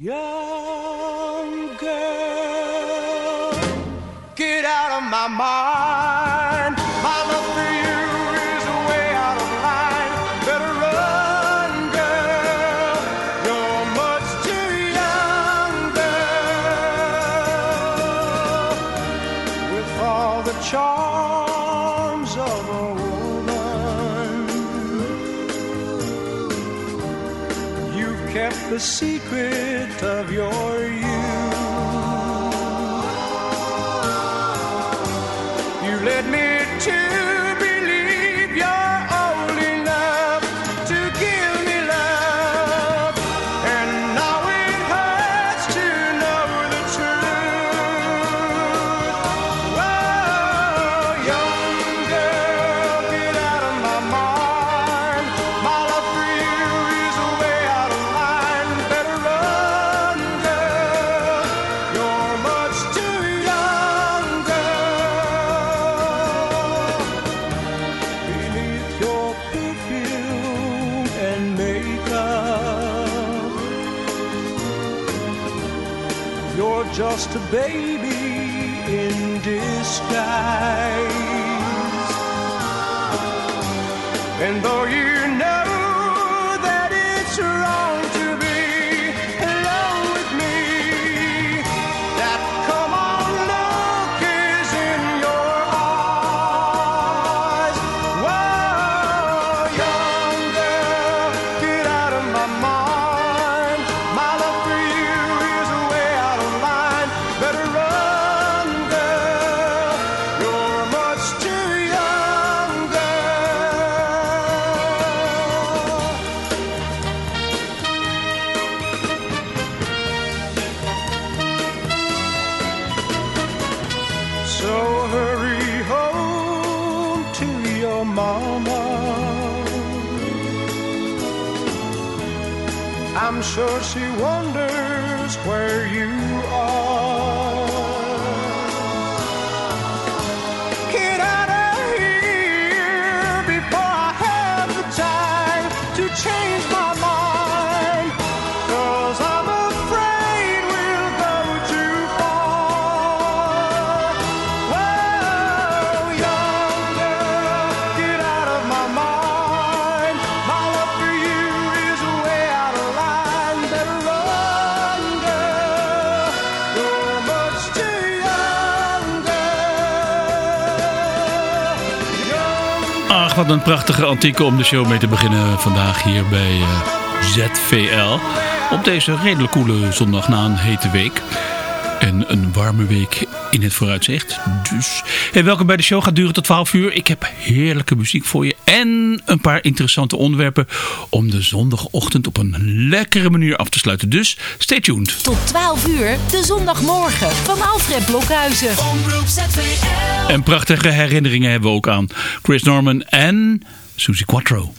Young girl, get out of my mind. baby. Wat een prachtige antieke om de show mee te beginnen vandaag hier bij eh, ZVL. Op deze redelijk koele zondag na een hete week. En een warme week in het vooruitzicht. Dus. Hey, welkom bij de show. Gaat duren tot 12 uur. Ik heb heerlijke muziek voor je een paar interessante onderwerpen om de zondagochtend op een lekkere manier af te sluiten. Dus stay tuned. Tot 12 uur, de zondagmorgen van Alfred Blokhuizen. En prachtige herinneringen hebben we ook aan Chris Norman en Susie Quattro.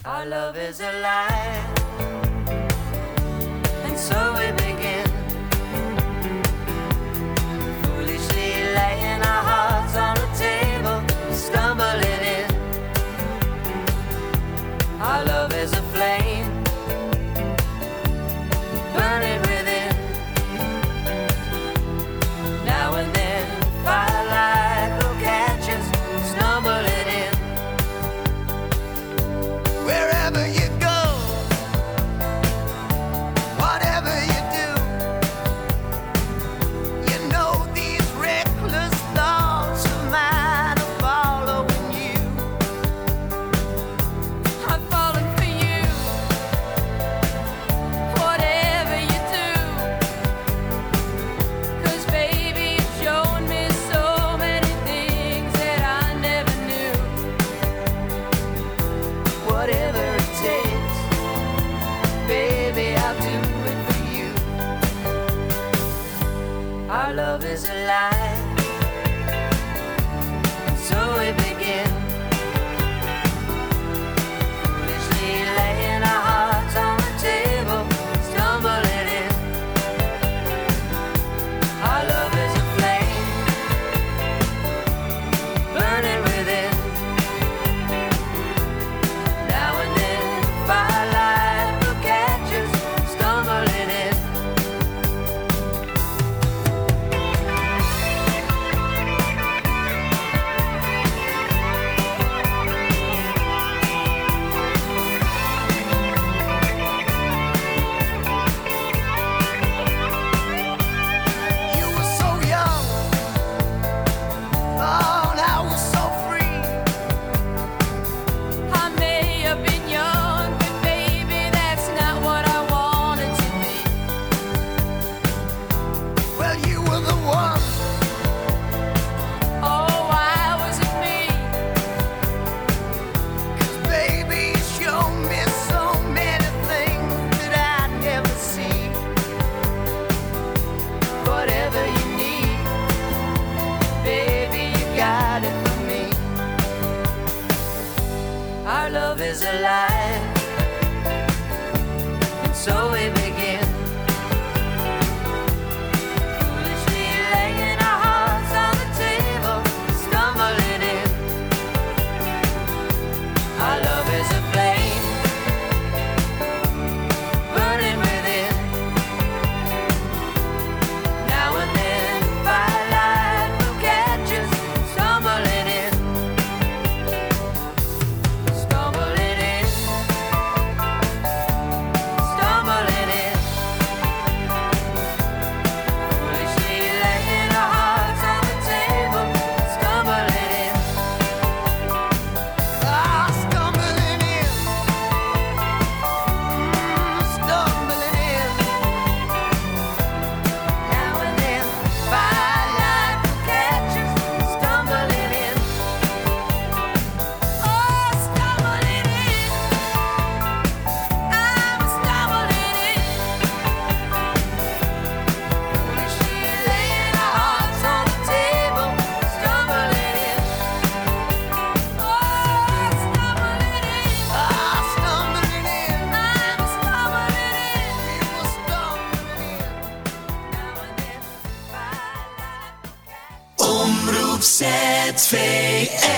ZVL.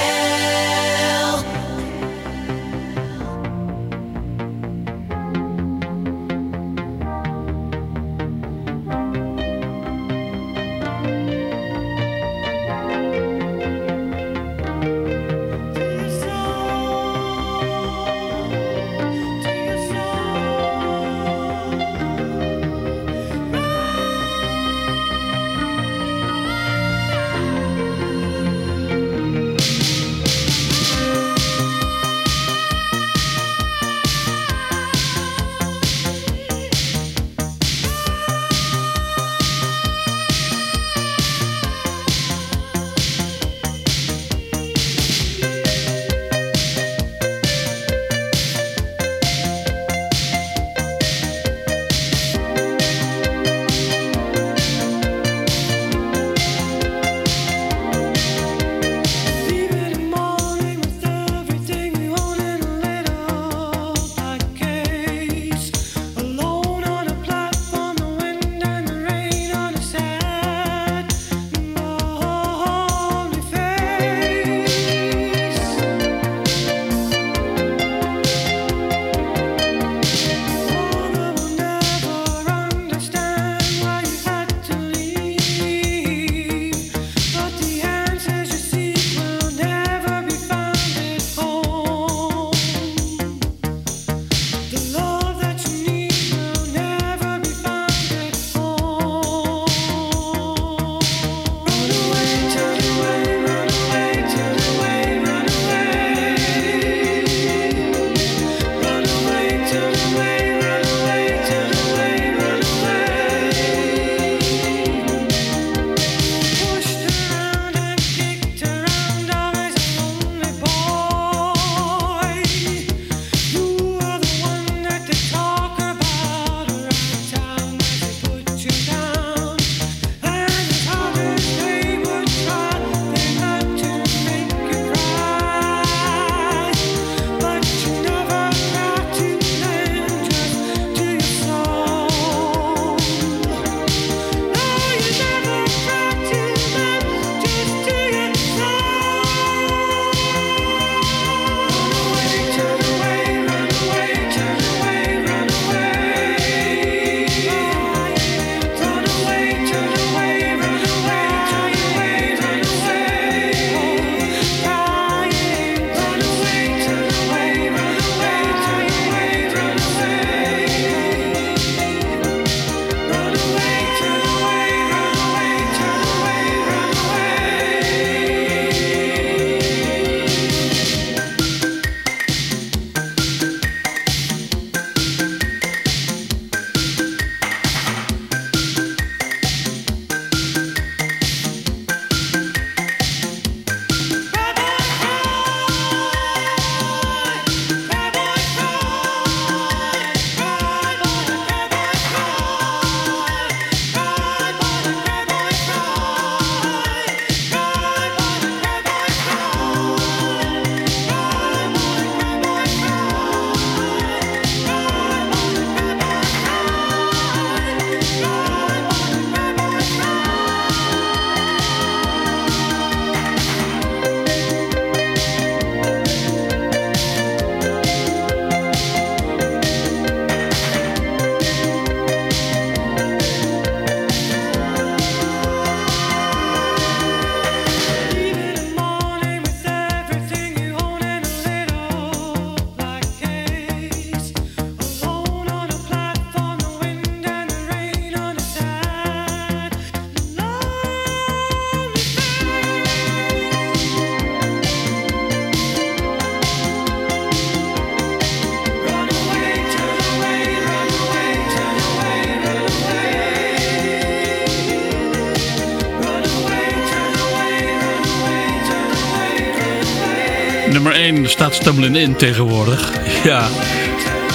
Stumbling In tegenwoordig. Ja.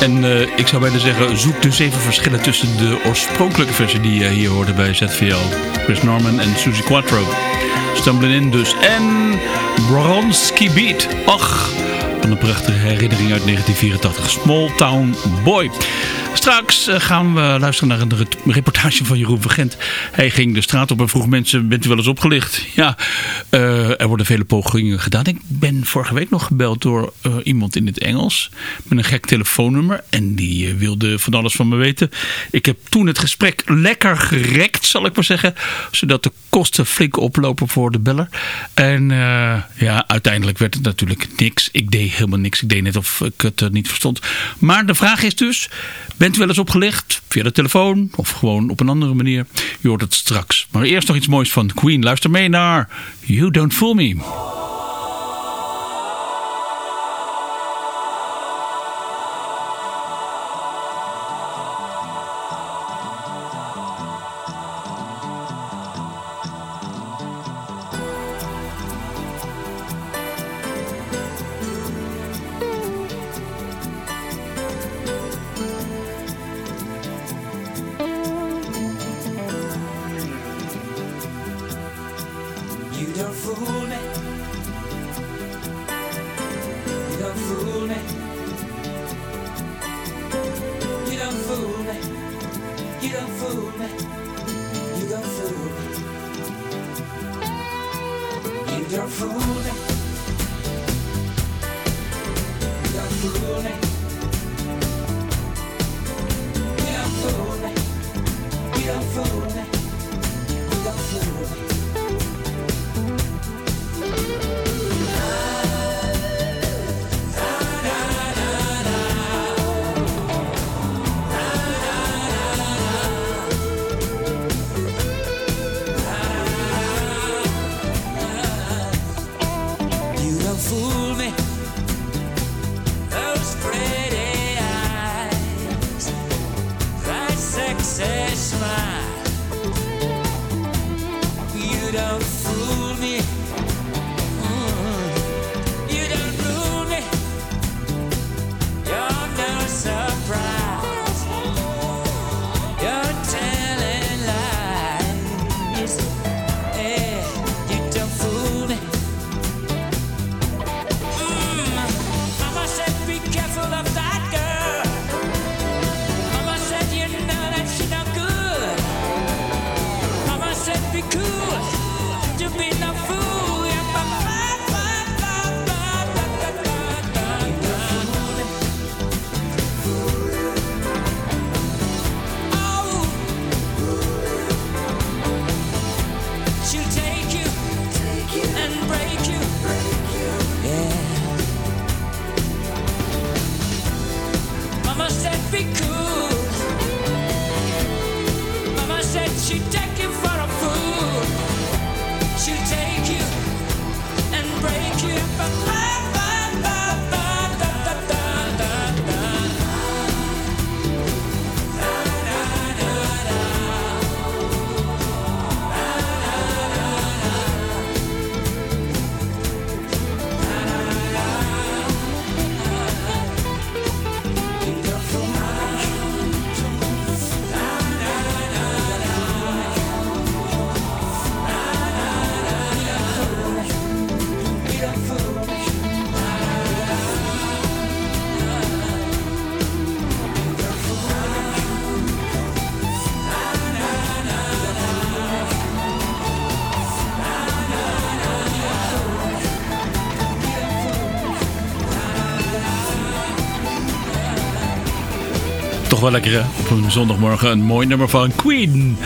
En eh, ik zou bijna zeggen, zoek dus even verschillen tussen de oorspronkelijke versie die je hier hoorde bij ZVL. Chris Norman en Suzy Quattro. Stumbling In dus. En Bronski Beat. Ach, van een prachtige herinnering uit 1984. Small Town Boy. Straks eh, gaan we luisteren naar een re- reportage van Jeroen van Gent. Hij ging de straat op en vroeg mensen, bent u wel eens opgelicht? Ja, eh, er worden vele pogingen gedaan. Ik ben vorige week nog gebeld door eh, iemand in het Engels. Met een gek telefoonnummer. En die eh, wilde van alles van me weten. Ik heb toen het gesprek lekker gerekt, zal ik maar zeggen. Zodat de kosten flink oplopen voor de beller. En eh, ja, uiteindelijk werd het natuurlijk niks. Ik deed helemaal niks. Ik deed net of ik het eh, niet verstond. Maar de vraag is dus, bent u wel eens opgelicht? Via de telefoon of gewoon op een andere manier? Je hoort het straks. Maar eerst nog iets moois van Queen. Luister mee naar You Don't Fool Me. excess line. You don't. Lekker? Op een zondagmorgen een mooi nummer van Queen.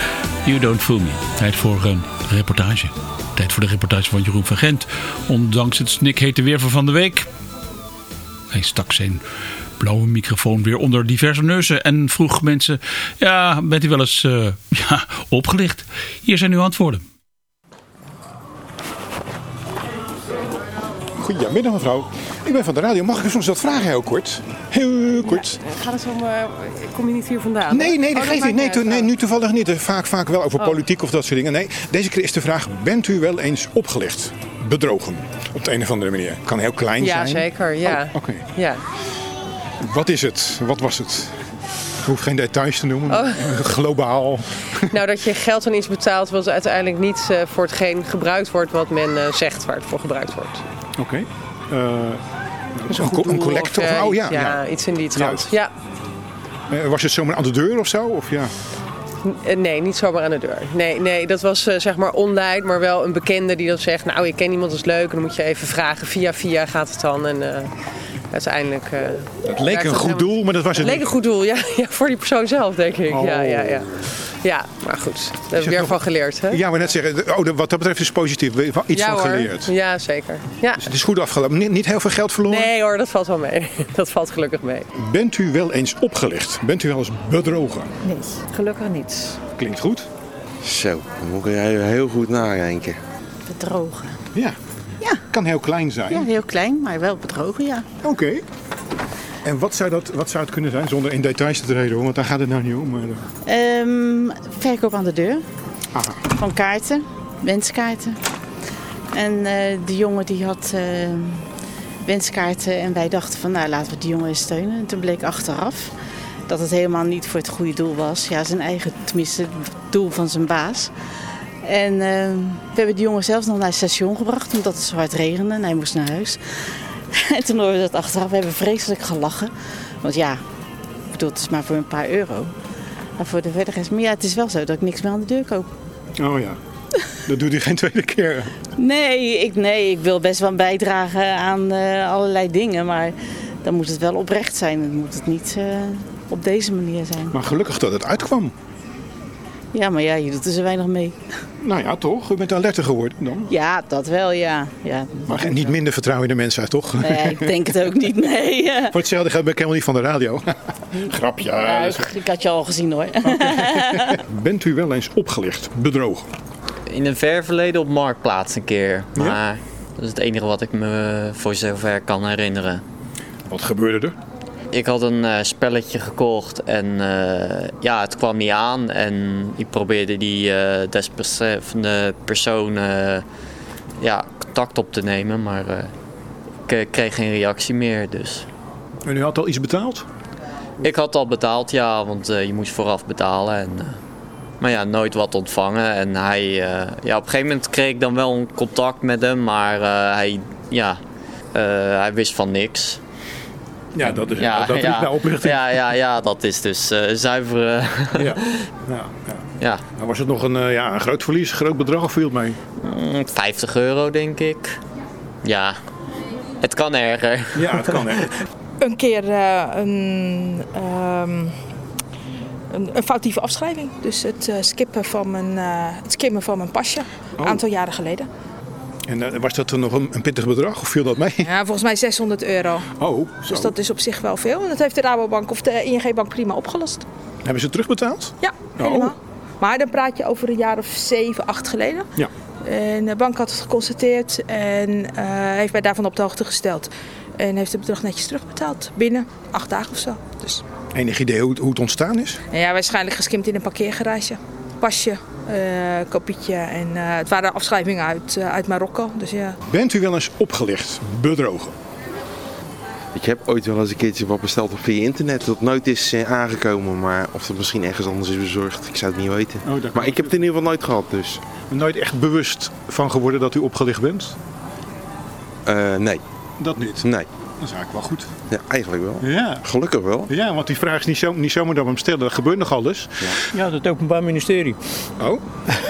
You Don't Fool Me. Tijd voor een reportage. Tijd voor de reportage van Jeroen van Gent. Ondanks het snikhete weer van de week. Hij stak zijn blauwe microfoon weer onder diverse neuzen en vroeg mensen... Ja, bent u wel eens eh, ja, opgelicht? Hier zijn uw antwoorden. Goedemiddag mevrouw. Ik ben van de radio. Mag ik u soms wat vragen heel kort? Heel kort. Gaat het om, eh, kom je niet hier vandaan? Nee, nee, dat Oh, geeft niet. maakt Nee, to- nee, nu toevallig niet. Vaak, vaak wel over Oh. politiek of dat soort dingen. Nee, deze keer is de vraag, bent u wel eens opgelicht? Bedrogen? Op de een of andere manier. Kan heel klein Ja, zijn. zeker. Ja. Oh, Oké. ja. Wat is het? Wat was het? Ik hoef geen details te noemen. Oh. Globaal. Nou, dat je geld aan iets betaalt wat uiteindelijk niet eh, voor hetgeen gebruikt wordt wat men eh, zegt waar het voor gebruikt wordt. Oké. Eh, een, co- een collector? Of, of- eh, oh ja. ja, ja. iets in die trant. Ja. Eh, was het zomaar aan de deur of zo? Of ja? Eh, Nee, niet zomaar aan de deur. Nee, nee dat was eh, zeg maar online, maar wel een bekende die dan zegt... nou, ik ken iemand, dat is leuk. En dan moet je even vragen. Via via gaat het dan. En eh, uiteindelijk... eh, Het leek een goed helemaal- doel, maar dat was Het het leek een goed doel, ja, ja. Voor die persoon zelf, denk ik. Ja, Oh. ja, ja. Ja, maar goed. Daar heb ik het weer nog- van geleerd, hè? Ja, maar net zeggen, oh, wat dat betreft is het positief. We hebben Iets ja, van hoor. geleerd. Ja, zeker. Ja. Dus het is goed afgelopen. Niet, niet heel veel geld verloren. Nee hoor, dat valt wel mee. Dat valt gelukkig mee. Bent u wel eens opgelicht? Bent u wel eens bedrogen? Nee, gelukkig niet. Klinkt goed. Zo, dan moet ik heel, heel goed nadenken. Bedrogen. Ja. Ja. Kan heel klein zijn. Ja, heel klein, maar wel bedrogen, ja. Oké. En wat zou, dat, wat zou het kunnen zijn? Zonder in details te treden hoor, want daar gaat het nou niet om. Maar, eh, Ehm, verkoop aan de deur aha. van kaarten, wenskaarten. En eh die jongen die had eh, wenskaarten en wij dachten van nou laten we die jongen eens steunen. En toen bleek achteraf dat het helemaal niet voor het goede doel was. Ja, zijn eigen, tenminste het doel van zijn baas. En eh, we hebben die jongen zelfs nog naar het station gebracht omdat het zo hard regende en hij moest naar huis. En toen hoorden we dat achteraf. We hebben vreselijk gelachen. Want ja, ik bedoel, het is maar voor een paar euro. Maar voor de verder rest. Maar ja, het is wel zo dat ik niks meer aan de deur koop. Oh ja. Dat doet u geen tweede keer. Nee, ik, nee, ik wil best wel bijdragen aan eh, allerlei dingen. Maar dan moet het wel oprecht zijn. Dan moet het niet eh, op deze manier zijn. Maar gelukkig dat het uitkwam. Ja, maar ja, je doet er zo weinig mee. Nou ja, toch? U bent alerter geworden dan. Ja, dat wel, ja. ja Maar niet minder vertrouwen in de mensheid, toch? Nee, ik denk het ook niet, nee. Voor hetzelfde geld ben ik helemaal niet van de radio. Grapje. Ja, ik, ik had je al gezien hoor. Bent u wel eens opgelicht, bedrogen? In een ver verleden op Marktplaats een keer. Maar dat is het enige wat ik me voor zover kan herinneren. Wat gebeurde er? Ik had een eh, spelletje gekocht en eh, ja, het kwam niet aan. En ik probeerde die eh desbetreffende persoon ja, contact op te nemen. Maar ik kreeg geen reactie meer. Dus En u had al iets betaald? ik had al betaald, ja, want je moest vooraf betalen. En, maar ja, nooit wat ontvangen. En hij, ja, op een gegeven moment kreeg ik dan wel een contact met hem, maar hij, ja, hij wist van niks. Ja, dat is, Ja, dat is ja, nou oplichting. ja, ja, ja, dat is dus eh zuivere. Ja. Ja, ja. ja, Nou was het nog een, eh, ja, een groot verlies, een groot bedrag of viel het mee? mm, 50 euro denk ik. Ja, het kan erger. Ja, het kan echt. een keer eh, een, ehm, een, een foutieve afschrijving. Dus het, eh, skippen van mijn, eh, het skimmen van mijn pasje. Een Oh. aantal jaren geleden. En eh, was dat dan nog een, een pittig bedrag of viel dat mee? Ja, volgens mij 600 euro. Oh, zo. Dus dat is op zich wel veel. En dat heeft de Rabobank of de ING-bank prima opgelost. Hebben ze terugbetaald? Ja, Oh. helemaal. Maar dan praat je over een jaar of 7, 8 geleden. Ja. En de bank had het geconstateerd en eh, heeft mij daarvan op de hoogte gesteld. En heeft het bedrag netjes terugbetaald. Binnen acht dagen of zo. Dus Enig idee hoe, het- hoe het ontstaan is? Ja, waarschijnlijk geskimd in een parkeergarage. Pasje, eh kopietje en eh, het waren afschrijvingen uit, eh, uit Marokko. Dus ja. Bent u wel eens opgelicht, bedrogen? Ik heb ooit wel eens een keertje wat besteld op via internet dat nooit is aangekomen. Maar of dat misschien ergens anders is bezorgd, ik zou het niet weten. Oh, maar ik heb het in ieder geval nooit gehad dus. Nooit echt bewust van geworden dat u opgelicht bent? Eh, nee, Dat niet. nee. Dat is eigenlijk wel goed. Ja, eigenlijk wel. Ja. Gelukkig wel. Ja, want die vraag is niet, zo, niet zomaar dat we hem stellen. Dat gebeurt nogal eens. Ja, het Openbaar Ministerie. Oh?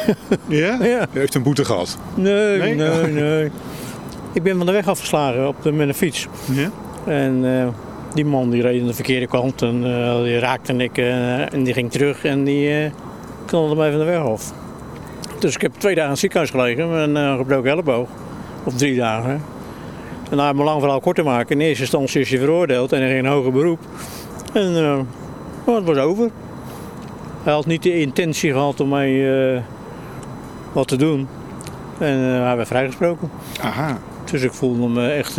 ja? Ja. U heeft een boete gehad. Nee, Nee? nee, nee. Ik ben van de weg afgeslagen op de, met een fiets. Ja? En eh, die man die reed aan de verkeerde kant en eh, die raakte ik eh, en die ging terug en die eh knalde mij van de weg af. Dus ik heb twee dagen in het ziekenhuis gelegen met een gebroken elleboog. Of drie dagen. En nou, om een lang verhaal kort te maken, in eerste instantie is hij veroordeeld en er ging een hoger beroep. En nou, het was over. Hij had niet de intentie gehad om mij eh, wat te doen. En eh, hij werd vrijgesproken. Aha. Dus ik voelde me echt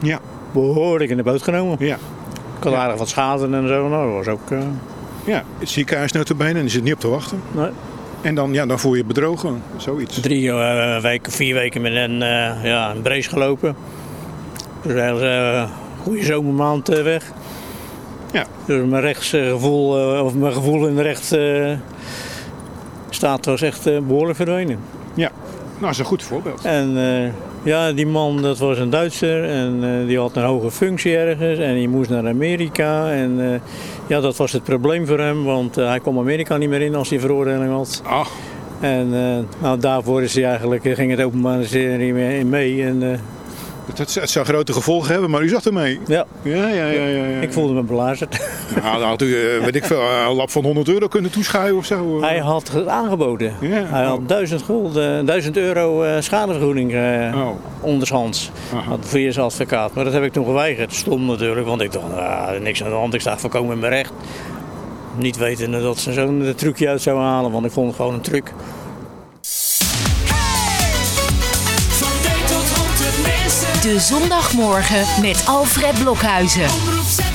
Ja. behoorlijk in de boot genomen. Ja. Ik had aardig wat schade en zo. Nou, dat was ook... Ja, het ziekenhuis notabene en die zit niet op te wachten. Nee. En dan, ja, dan voel je bedrogen, zoiets. drie weken, vier weken met een, ja, een brace gelopen. Dus eigenlijk een goede zomermaand eh, weg. Ja. Dus mijn rechtsgevoel, eh, of mijn gevoel in de recht eh, staat was echt eh, behoorlijk verdwenen. Ja, nou, dat is een goed voorbeeld. En eh, ja, die man dat was een Duitser en eh, die had een hoge functie ergens en die moest naar Amerika. En eh, ja, dat was het probleem voor hem, want eh, hij kon Amerika niet meer in als hij veroordeling had. Ah. En eh, nou, daarvoor is hij eigenlijk, eh, ging het openbaar ministerie mee. mee en, eh, Het, het, zou grote gevolgen hebben, maar u zag ermee. ja. Ja, ja, ja. ja, ja. ik voelde me belazerd. Nou, dan had u, eh, weet ik veel, een lap van 100 euro kunnen toeschuiven of zo. Hij had het aangeboden. Ja, Hij had oh. 1000, gulden, 1000 euro eh, schadevergoeding eh Oh. ondershands. Aha. Via zijn advocaat. Maar dat heb ik toen geweigerd. Stom natuurlijk, want ik dacht, ah, niks aan de hand. Ik sta voorkomen in mijn recht. Niet wetende dat ze zo'n trucje uit zouden halen, want ik vond het gewoon een truc. De zondagmorgen met Alfred Blokhuizen.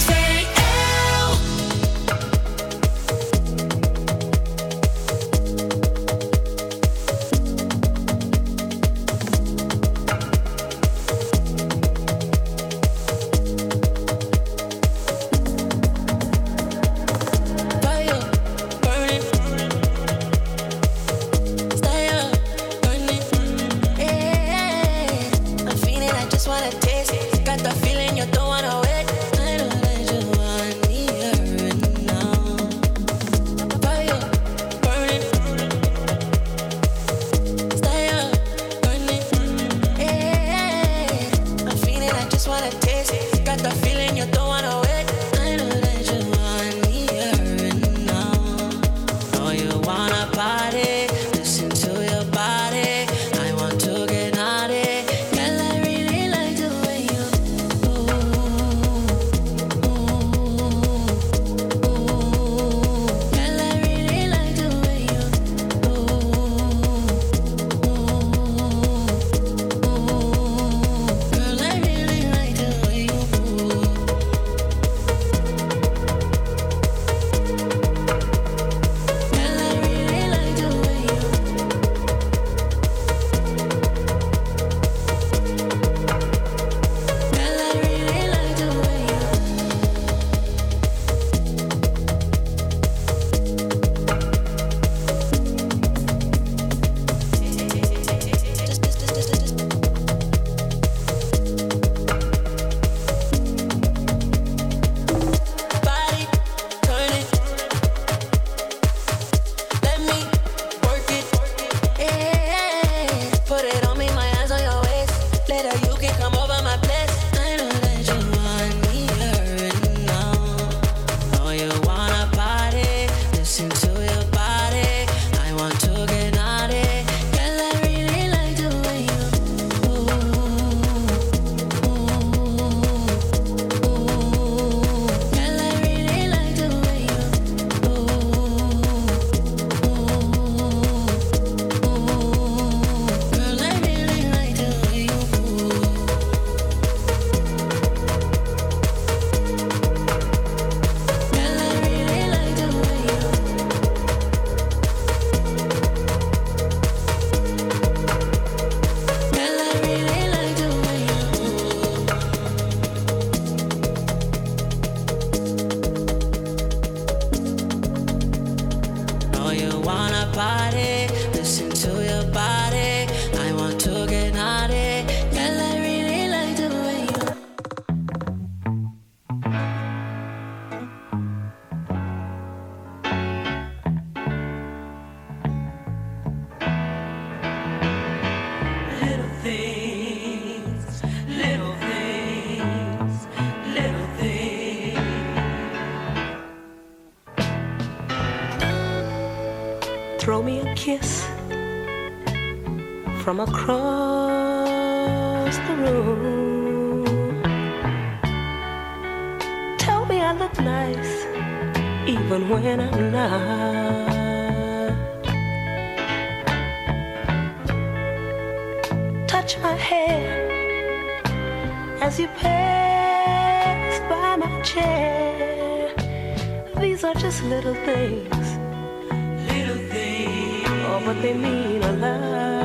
Across the room. Tell me I look nice, even when I'm not. Touch my hair as you pass by my chair. These are just little things. Little things. Oh, but they mean a lot.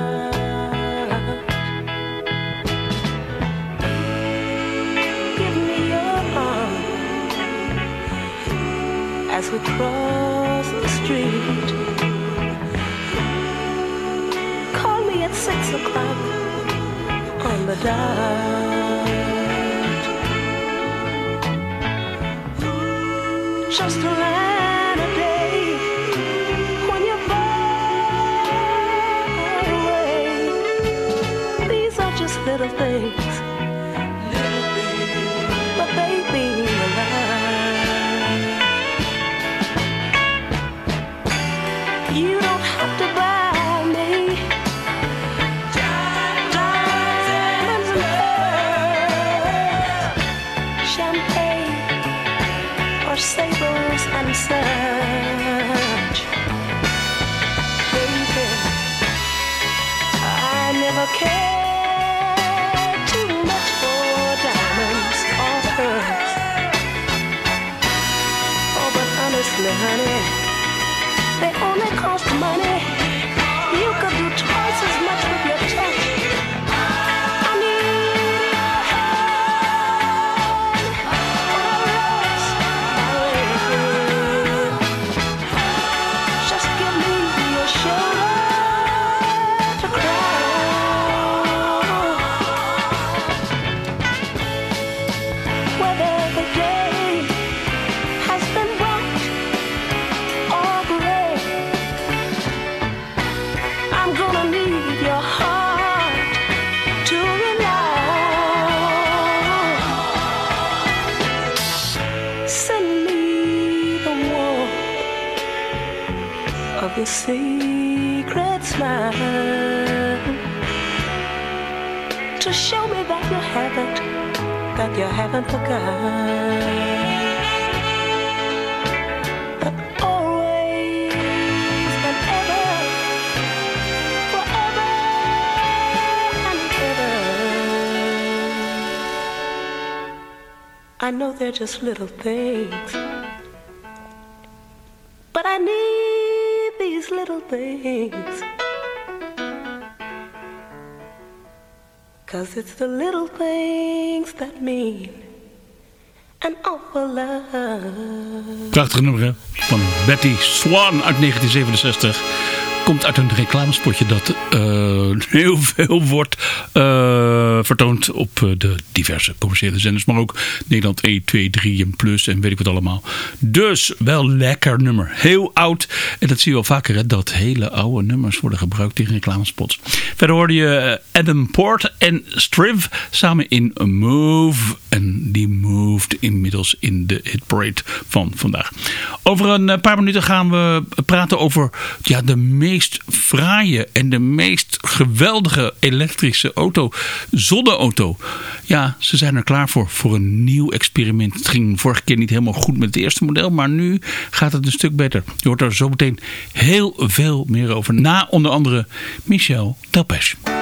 As we cross the street. Call me at six o'clock on the dot. Just a day when you're far away. These are just little things, that you haven't, that you haven't forgotten. That always and ever, forever and ever. I know they're just little things. Cause it's the little things that mean an awful lot. Prachtig nummer hè? van Betty Swan uit 1967. Komt uit een reclamespotje dat eh, heel veel wordt eh, vertoond op eh, de diverse commerciële zenders. Maar ook Nederland 1, 2, 3 en Plus en weet ik wat allemaal. Dus wel lekker nummer. Heel oud. En dat zie je wel vaker hè, dat hele oude nummers worden gebruikt in reclamespots. Verder hoorde je Adam Port en Striv samen in Move. En die moved inmiddels in de hitparade van vandaag. Over een paar minuten gaan we praten over ja, de meest fraaie en de meest geweldige elektrische auto. Zonneauto. Ja, ze zijn er klaar voor. Voor een nieuw experiment. Het ging vorige keer niet helemaal goed met het eerste model. Maar nu gaat het een stuk beter. Je hoort er zo meteen heel veel meer over. Na onder andere Michel Delpech.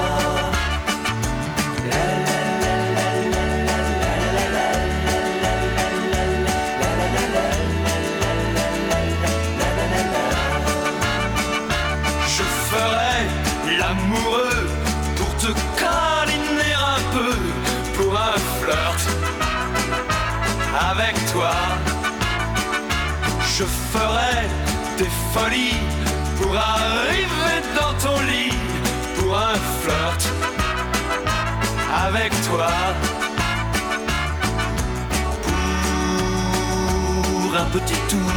avec toi. Je ferai des folies pour arriver dans ton lit, pour un flirt avec toi. Pour un petit tour,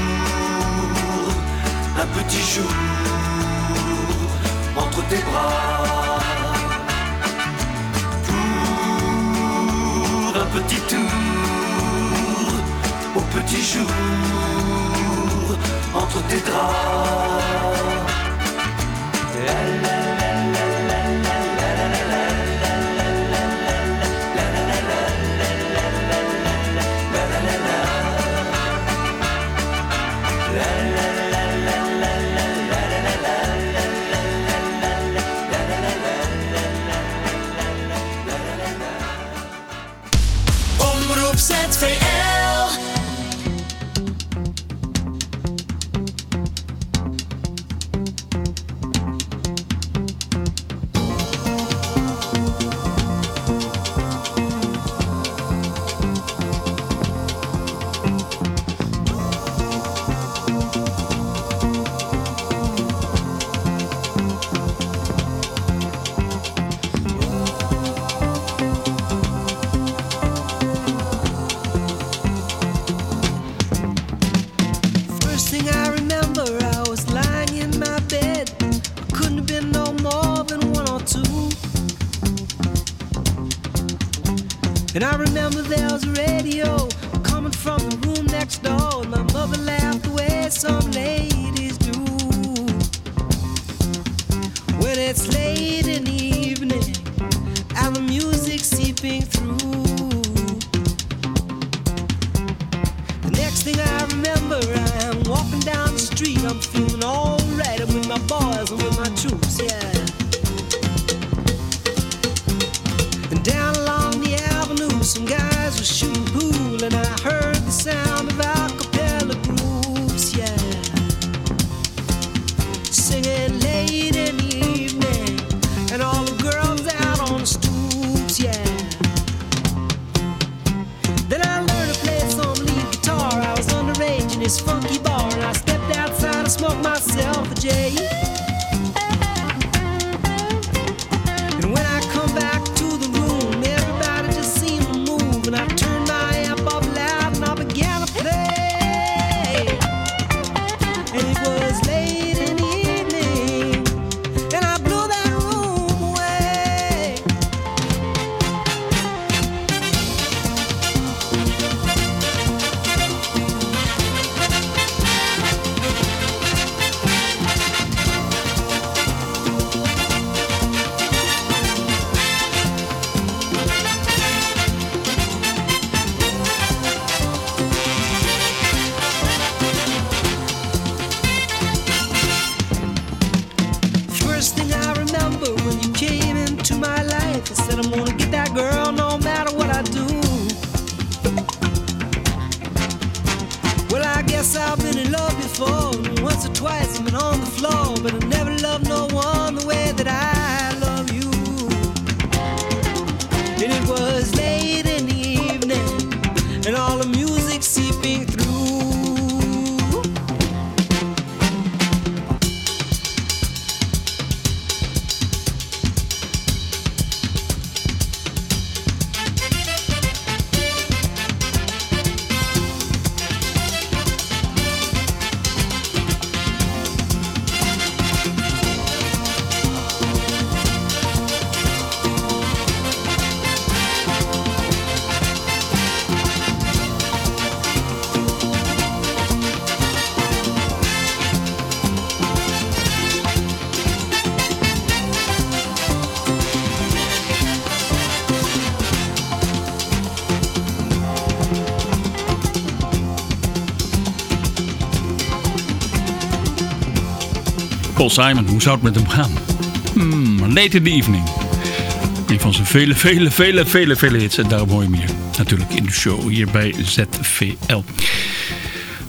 un petit jour entre tes bras. Pour un petit tour petit jour entre tes draps. Simon, hoe zou het met hem gaan? Hmm, late in the evening. Een van zijn vele, vele, vele, vele, vele hits. En daarom hoor je hier natuurlijk in de show hier bij ZVL.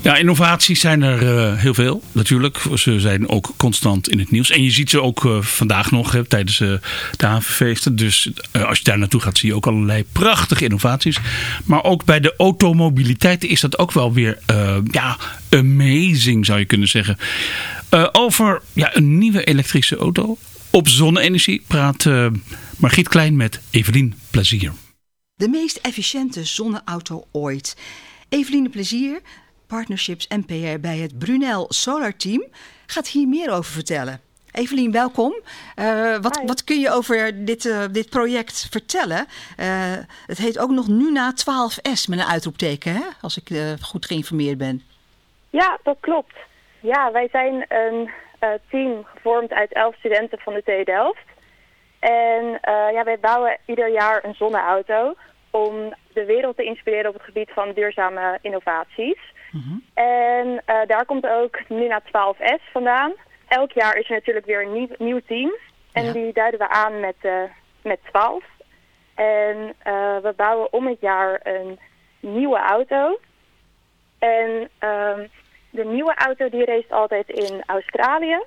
Ja, innovaties zijn er eh, heel veel natuurlijk. Ze zijn ook constant in het nieuws. En je ziet ze ook eh, vandaag nog tijdens eh, de havenfeesten. Dus als je daar naartoe gaat zie je ook allerlei prachtige innovaties. Maar ook bij de automobiliteit is dat ook wel weer ja, amazing zou je kunnen zeggen. Over ja, een nieuwe elektrische auto op zonne-energie praat Margriet Klein met Evelien Plezier. De meest efficiënte zonneauto ooit. Eveline Plezier, Partnerships en PR bij het Brunel Solar Team, gaat hier meer over vertellen. Evelien, welkom. Eh, wat, wat kun je over dit, eh, dit project vertellen? Eh, het heet ook nog Nuna 12S met een uitroepteken, hè? als ik goed geïnformeerd ben. Ja, dat klopt. Ja, wij zijn een team gevormd uit elf studenten van de TU Delft. En ja, wij bouwen ieder jaar een zonneauto om de wereld te inspireren op het gebied van duurzame innovaties. En eh, daar komt ook Nuna 12S vandaan. Elk jaar is er natuurlijk weer een nieuw, nieuw team. En die duiden we aan met, eh, met 12. En eh, we bouwen om het jaar een nieuwe auto. En ehm, de nieuwe auto die race altijd in Australië.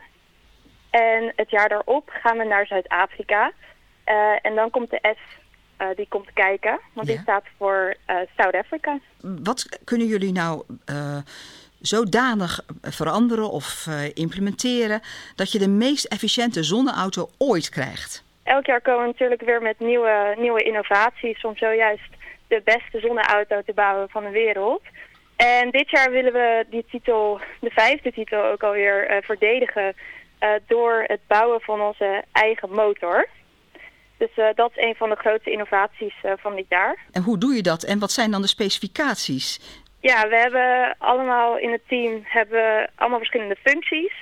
En het jaar daarop gaan we naar Zuid-Afrika. En dan komt de S, eh, die komt kijken. Want die Ja. staat voor eh South Africa. Wat kunnen jullie nou eh, zodanig veranderen of implementeren dat je de meest efficiënte zonneauto ooit krijgt? Elk jaar komen we natuurlijk weer met nieuwe, nieuwe innovaties om zojuist de beste zonneauto te bouwen van de wereld. En dit jaar willen we die titel, de vijfde titel, ook alweer verdedigen door het bouwen van onze eigen motor. Dus eh, dat is een van de grootste innovaties eh, van dit jaar. En hoe doe je dat? En wat zijn dan de specificaties? Ja, we hebben allemaal in het team hebben allemaal verschillende functies.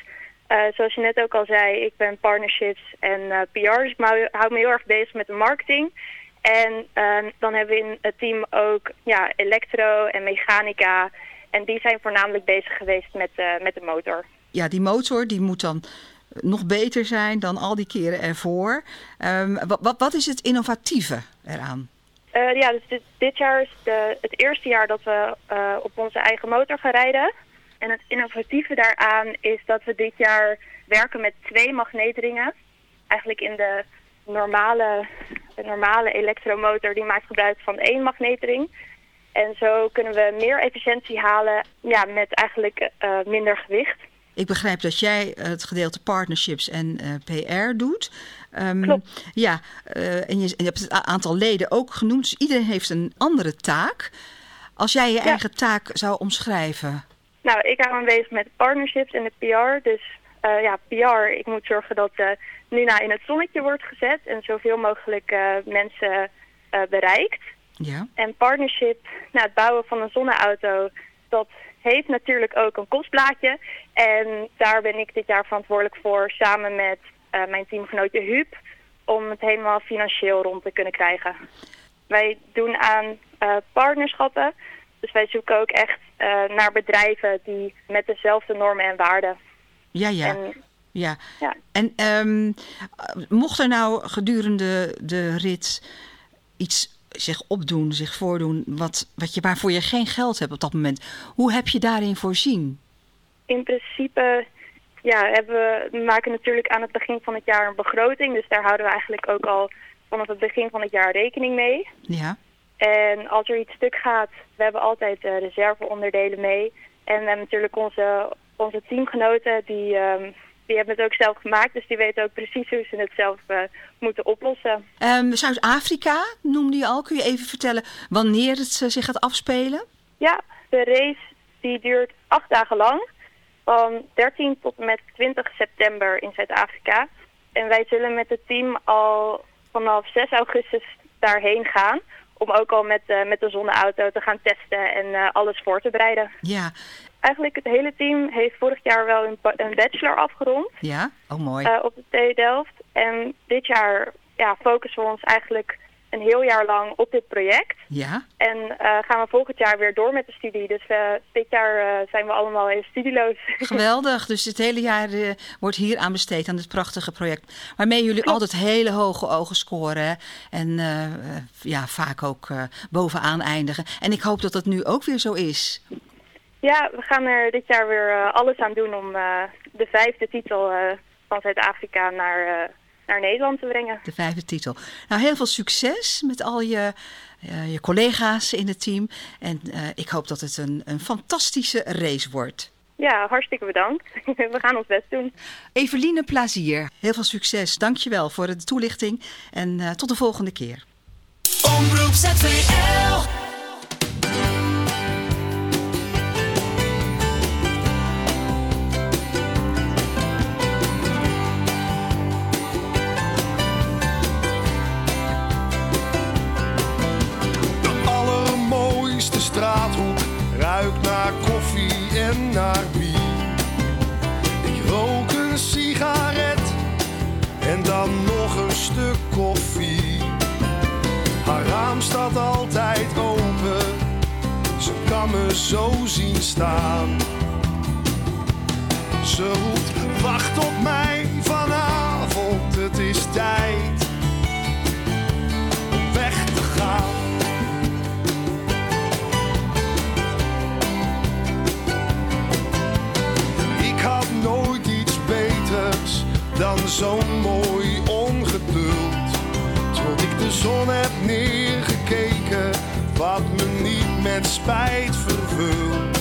Eh, zoals je net ook al zei, ik ben partnerships en PR, dus ik hou, me heel erg bezig met de marketing. En dan hebben we in het team ook ja, elektro en mechanica. En die zijn voornamelijk bezig geweest met, met de motor. Ja, die motor die moet dan nog beter zijn dan al die keren ervoor. Ehm, wat, wat, is het innovatieve eraan? Eh, ja, dus dit, dit jaar is de, het eerste jaar dat we eh, op onze eigen motor gaan rijden. En het innovatieve daaraan is dat we dit jaar werken met twee magneetringen. Eigenlijk in de normale, de normale elektromotor die maakt gebruik van één magneetring. En zo kunnen we meer efficiëntie halen ja, met eigenlijk eh, minder gewicht. Ik begrijp dat jij het gedeelte partnerships en eh, PR doet. Ehm, Klopt. Ja, eh, en je, je hebt het aantal leden ook genoemd. Dus iedereen heeft een andere taak. Als jij je eigen taak zou omschrijven. Nou, ik hou me bezig met partnerships en de PR. Dus eh, ja, PR, ik moet zorgen dat uh, Nuna in het zonnetje wordt gezet en zoveel mogelijk eh, mensen eh, bereikt. Ja. En partnership, nou, het bouwen van een zonneauto, dat heeft natuurlijk ook een kostblaadje. En daar ben ik dit jaar verantwoordelijk voor, samen met eh, mijn teamgenootje Huub, om het helemaal financieel rond te kunnen krijgen. Wij doen aan eh, partnerschappen, dus wij zoeken ook echt eh, naar bedrijven die met dezelfde normen en waarden. Ja, ja. En, ja. ja. En ehm, mocht er nou gedurende de rit iets zich opdoen, zich voordoen, wat, wat je, waarvoor je geen geld hebt op dat moment, hoe heb je daarin voorzien? In principe ja, hebben we, we maken natuurlijk aan het begin van het jaar een begroting. Dus daar houden we eigenlijk ook al vanaf het begin van het jaar rekening mee. Ja. En als er iets stuk gaat, we hebben altijd uh, reserveonderdelen mee. En we hebben natuurlijk onze, onze teamgenoten, die, um, die hebben het ook zelf gemaakt. Dus die weten ook precies hoe ze het zelf uh, moeten oplossen. Um, Zuid-Afrika noemde je al. Kun je even vertellen wanneer het uh, zich gaat afspelen? Ja, de race die duurt acht dagen lang. Van 13 tot en met 20 september in Zuid-Afrika. En wij zullen met het team al vanaf 6 augustus daarheen gaan om ook al met, uh, met de zonneauto te gaan testen en uh, alles voor te bereiden. Ja. Eigenlijk het hele team heeft vorig jaar wel een, een bachelor afgerond. Ja, oh mooi. Uh, op de TU Delft. En dit jaar ja, focussen we ons eigenlijk een heel jaar lang op dit project. Ja? En eh, gaan we volgend jaar weer door met de studie. Dus eh, dit jaar eh, zijn we allemaal even studieloos. Geweldig. Dus het hele jaar eh, wordt hier aan besteed, aan dit prachtige project. Waarmee jullie altijd hele hoge ogen scoren. En eh, eh, ja, vaak ook eh, bovenaan eindigen. En ik hoop dat dat nu ook weer zo is. Ja, we gaan er dit jaar weer eh, alles aan doen om eh, de vijfde titel eh, van Zuid-Afrika naar, eh, naar Nederland te brengen. De vijfde titel. Nou, heel veel succes met al je, eh, je collega's in het team. En eh, ik hoop dat het een, een fantastische race wordt. Ja, hartstikke bedankt. we gaan ons best doen. Eveline Plazier, heel veel succes. Dankjewel voor de toelichting. En eh, tot de volgende keer. Omroep ZVL. Koffie. Haar raam staat altijd open, ze kan me zo zien staan. Ze roept, wacht op mij vanavond, het is tijd om weg te gaan. Ik had nooit iets beters dan zo'n mooi de zon heb neergekeken, wat me niet met spijt vervult.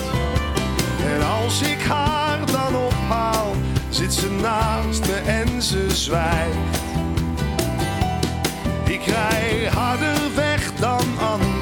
En als ik haar dan ophaal, zit ze naast me en ze zwijgt. Ik rij harder weg dan anders.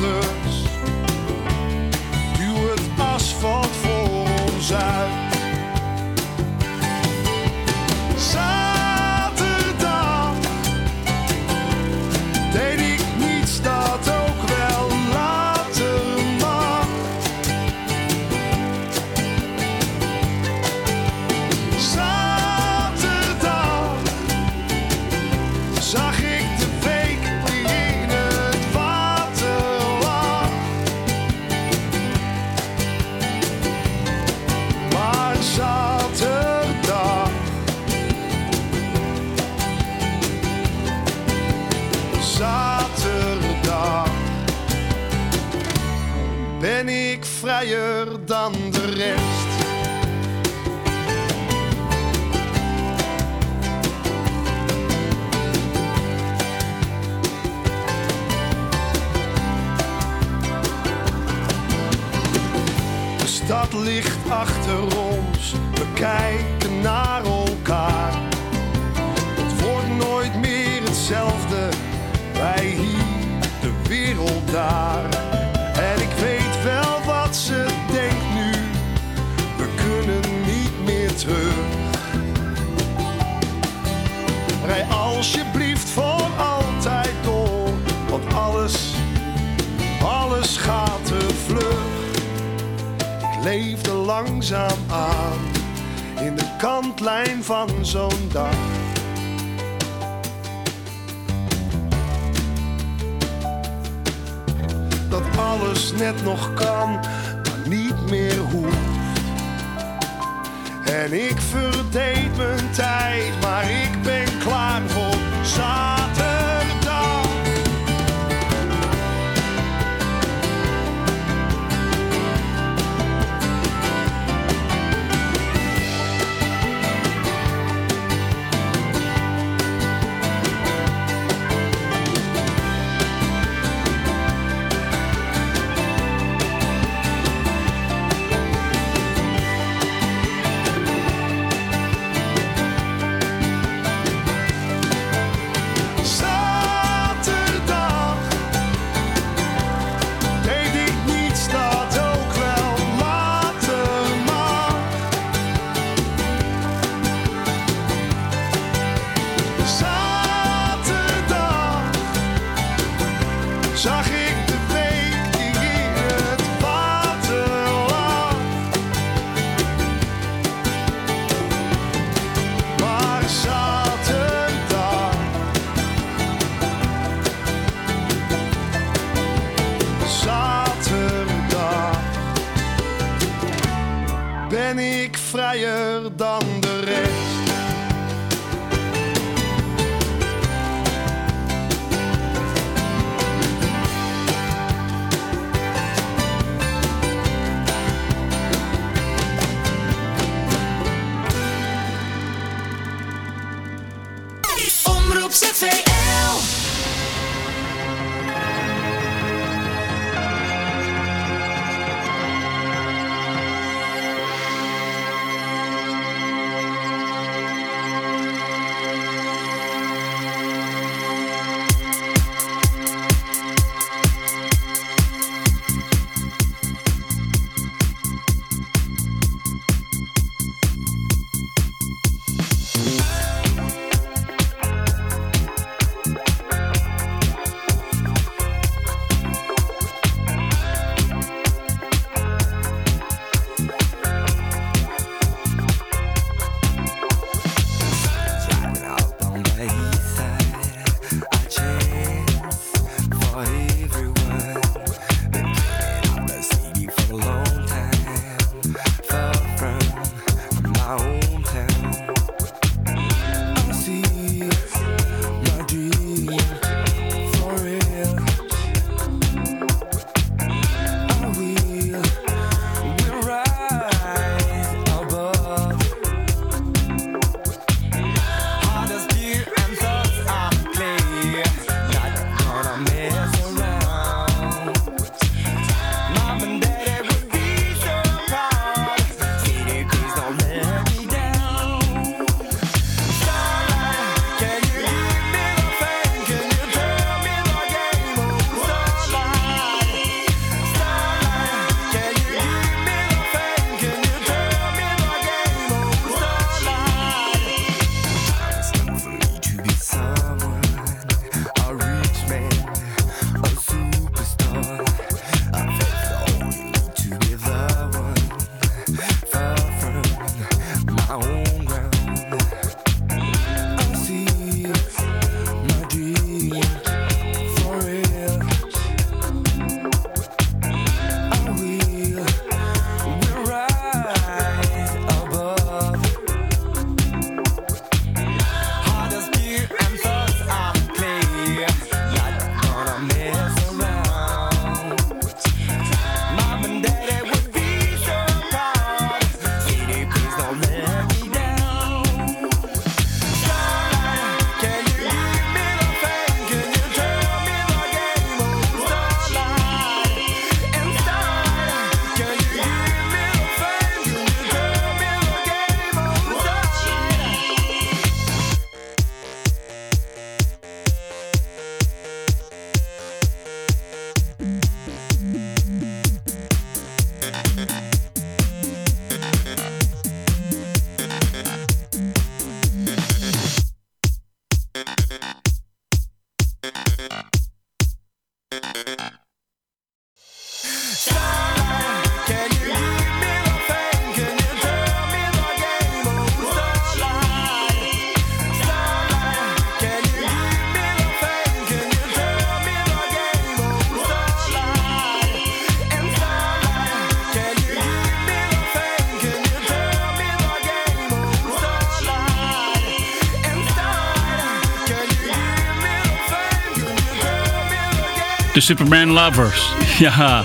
Superman Lovers. Ja,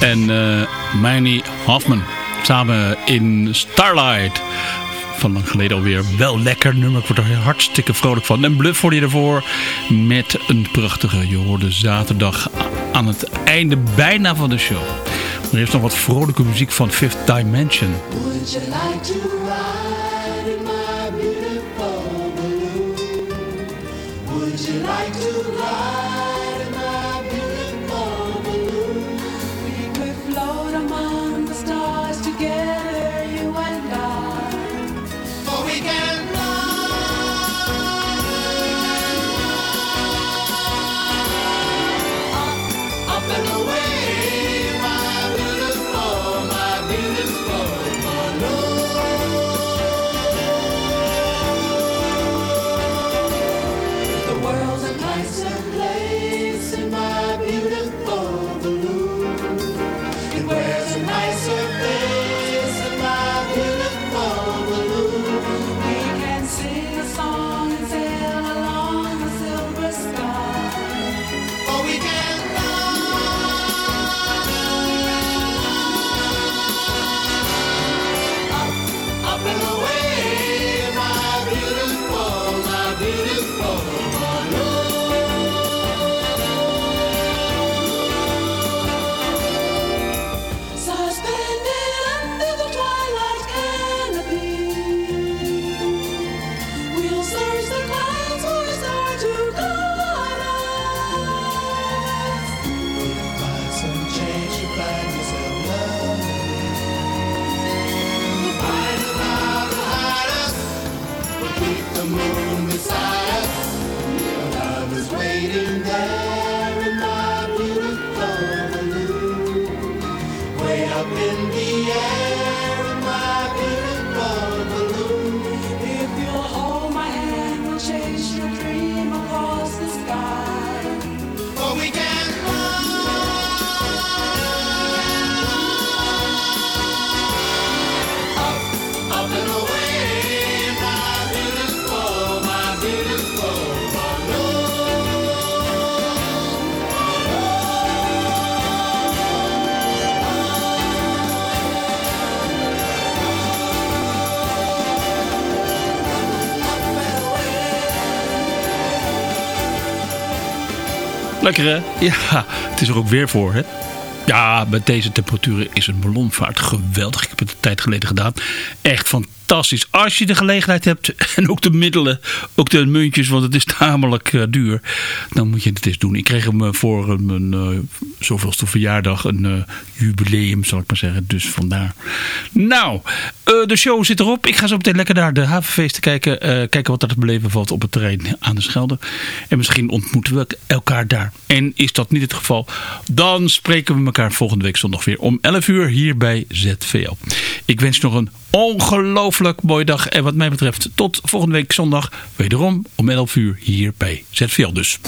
en eh, uh, Manny Hoffman. Samen in Starlight. Van lang geleden alweer. Wel lekker nummer. Ik word er hartstikke vrolijk van. En Bluff voor je ervoor. Met een prachtige. Je hoorde zaterdag aan het einde bijna van de show. Er is nog wat vrolijke muziek van Fifth Dimension. Would you like to ride in my beautiful? Would you like to ride? Lekker hè? Ja, het is er ook weer voor hè. Ja, met deze temperaturen is een ballonvaart geweldig. Ik heb het een tijd geleden gedaan. Echt fantastisch. Als je de gelegenheid hebt en ook de middelen, ook de muntjes, want het is tamelijk eh, duur. Dan moet je het eens doen. Ik kreeg hem eh, voor een, een eh, zoveelste verjaardag, een jubileum zal ik maar zeggen. Dus vandaar. Nou, de show zit erop. Ik ga zo meteen lekker naar de havenfeesten kijken. kijken wat er te beleven valt op het terrein aan de Schelde. En misschien ontmoeten we elkaar daar. En is dat niet het geval, dan spreken we elkaar volgende week zondag weer om 11 uur hier bij ZVL. Ik wens nog een ongelooflijk mooie dag. En wat mij betreft tot volgende week zondag wederom om 11 uur hier bij ZVL dus.